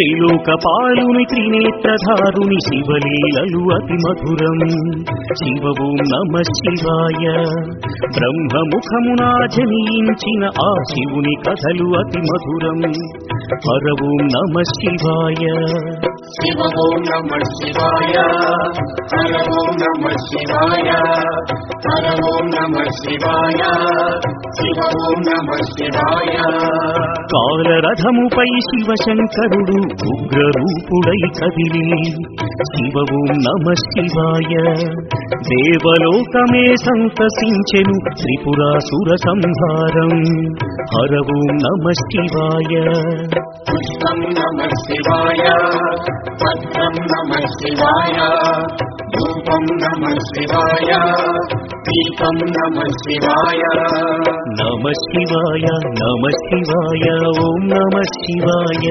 త్రిలోకపాలుని త్రినేత్రధారుని శివలీలలు అతి మధురం. శివ ఓం నమ శివాయ. బ్రహ్మముఖమున జనించిన ఆ శివుని కథలు అతి మధురం. హర ఓం నమ శివాయ. శివ ఓం నమ శివాయ. హర ఓం నమ శివాయ. హర ఓం నమ శివాయ. శివ ఓం నమ శివాయ. కాలరథముపై శివశంకరుడు ఉగ్రరూపుడై కదిలి శివ ఓం నమ శివాయ. దేవలోకమే సంతసించెను త్రిపురాసుర సంహారం. హర ఓం నమ శివాయ. పుష్పం నమ శివాయ. పత్రం నమ శివాయ. ధూపం నమ శివాయ. దీపం నమ శివాయ. నమ శివాయ నమ శివాయ ఓం నమ శివాయ.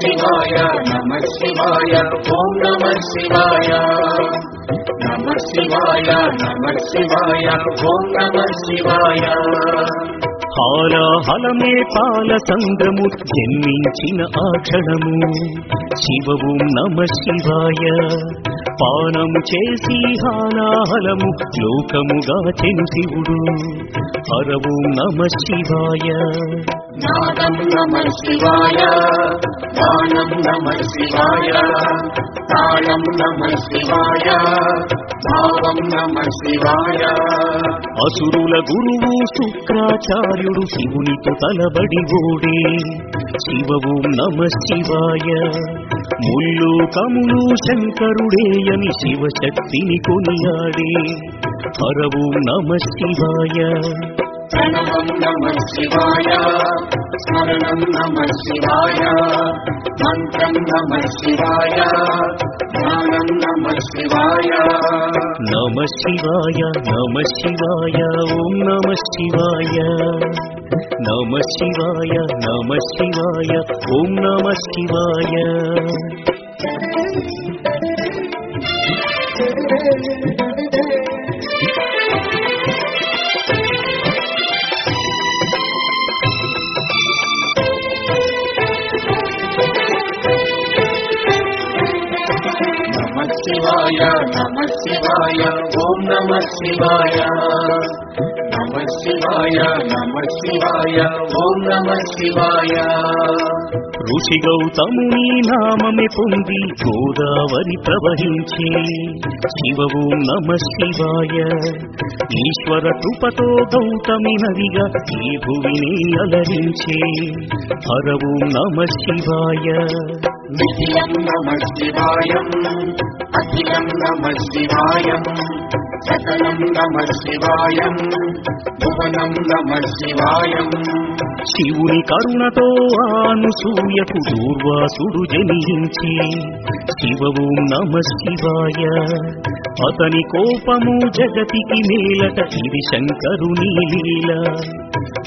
శివాయ నమ శివాయ ఓం నమ శివాయ. నమ శివాయ నమ శివాయ ఓం నమ శివాయ. హాలాహలమే పాల సంద్రము జన్మించిన ఆ క్షణము. శివవు నమ శివాయ. పానము చేసి హాలాహలము లోకముగా చెను శివుడు హరవు నమ శివాయ. నాదం నమ శివాయ దానం నమ శివాయ తాళం నమ శివాయ భావం నమ శివాయ. అసురుల గురువు శుక్రాచార్యుడు శివునితో తలబడి ఓడే. శివవు నమ శివాయ. ముళ్ళు కములు శంకరుడే అని శివశక్తిని కొనియాడే. హరవు నమ శివాయ. ప్రణవం నమ శివాయ స్మరణం నమ శివాయ మంత్రం నమ శివాయ ధ్యానం నమ శివాయ నమ శివాయ నమ శివాయ ఓం నమ శివాయ నమ శివాయ నమ శివాయ ఓం నమ శివాయ నమ శివాయ నమ శివాయ ఓం నమ శివాయ. నమ శివాయ నమ శివాయ ఓం నమ శివాయ. ఋషి గౌతముని నామమే పొంది గోదావరి ప్రవహించే శివవు నమ శివాయ. ఈశ్వర కృపతో గౌతమి నదిగా ఈ భూమిని అలరించే హరవు నమ శివాయ. नित्यम् नमः शिवायम् मस्जिदायम् नमः शिवायम् నమ శివాయం భువనం నమ శివాయం శివుని కరుణతో ఆనుసూయకు దూర్వాసుడు జనించి శివవు నమ శివాయ. అతని కోపము జగతికి మేలట ఇది శంకరుని లీల.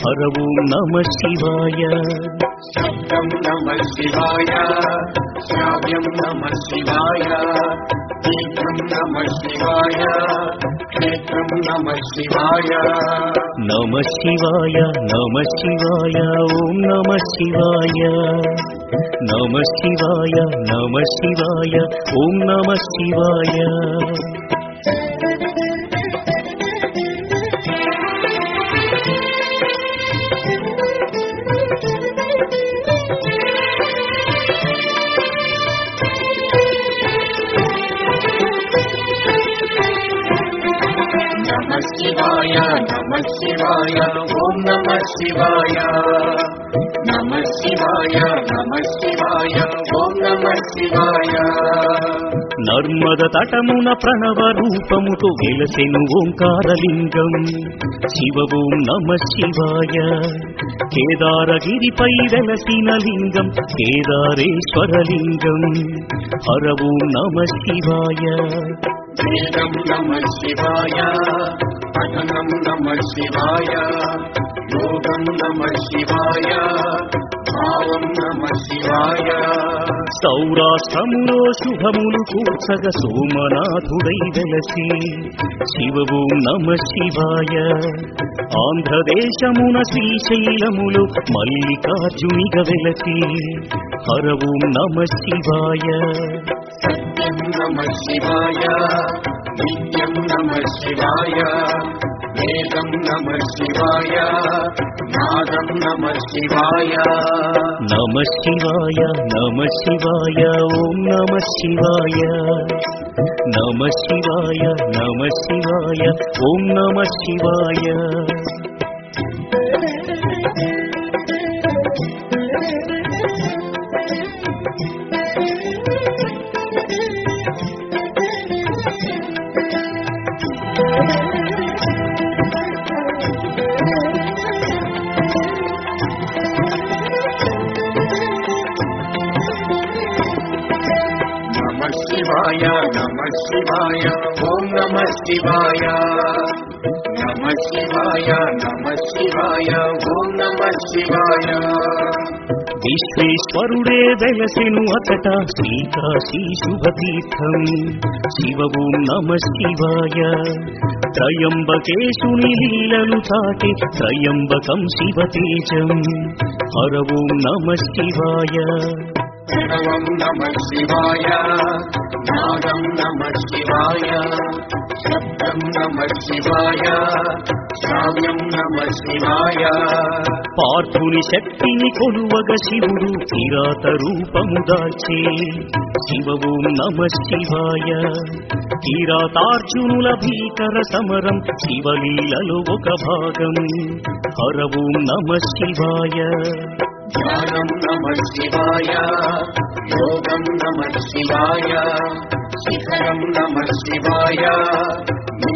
హరవు నమ శివాయ. శబ్దం నమ శివాయ శ్రావ్యం నమ శివాయ తీర్థం నమ శివాయ. नमशिवाय नमः शिवाय। ॐ नमः शिवाय नमः शिवाय। नमः शिवाय ॐ नमः शिवाय। நம சிவாய நம சிவாய ஓம் நம சிவாய நம சிவாய நம சிவாய ஓம் நம శివాయ నర్మద తటమున ప్రణవ రూపముతో వెలసెను ఓంకారలింగం శివ ఓం నమ శివాయ కేదారగిరిపై వెలసిన లింగం కేదారేశ్వరలింగం హర ఓం నమ శివాయ వేదం నమ శివాయ పఠనం నమ శివాయ యోగం నమ శివాయ భావం నమ శివాయ. సౌరాష్ట్రములో శుభములు కూర్చగ సోమనాథుడై వెలసి శివవు నమ శివాయ. ఆంధ్రదేశమున శ్రీశైలములు మల్లికార్జునిగ వెలసి హరవు నమ శివాయ. నమ శివాయ నిత్యం నమ శివాయ వేదం నమ శివాయ నాదం నమ శివాయ నమ శివాయ నమ శివాయ ఓం నమ శివాయ నమ శివాయ నమ శివాయ ఓం నమ శివాయ నమ శివాయ నమ శివాయ ఓం నమ శివాయ. నమ శివాయ నమ శివాయ ఓం నమ శివాయ. విశ్వేశ్వరుడే వెలసెను అతట శ్రీకాశీ శుభతీర్థం. శివ ఓం నమ శివాయ. త్రయంబకేశుని లీలలు తాటి త్రయంబకం శివతేజం హర ఓం నమ శివాయ. ప్రణవం నమ శివాయ నాదం నమ శివాయ శబ్దం నమ శివాయ శ్రావ్యం నమ శివాయ పార్థుని శక్తిని కొలువగ శివుడు కిరాత రూపము దాల్చే శివ ఓం నమ శివాయ. కిరాతార్జునుల భీకర సమరం శివలీలలో ఒక భాగం. హర ఓం నమ శివాయ. ధ్యానం నమ శివాయ. యోగం నమ శివాయ. శిఖరం నమ శివాయ.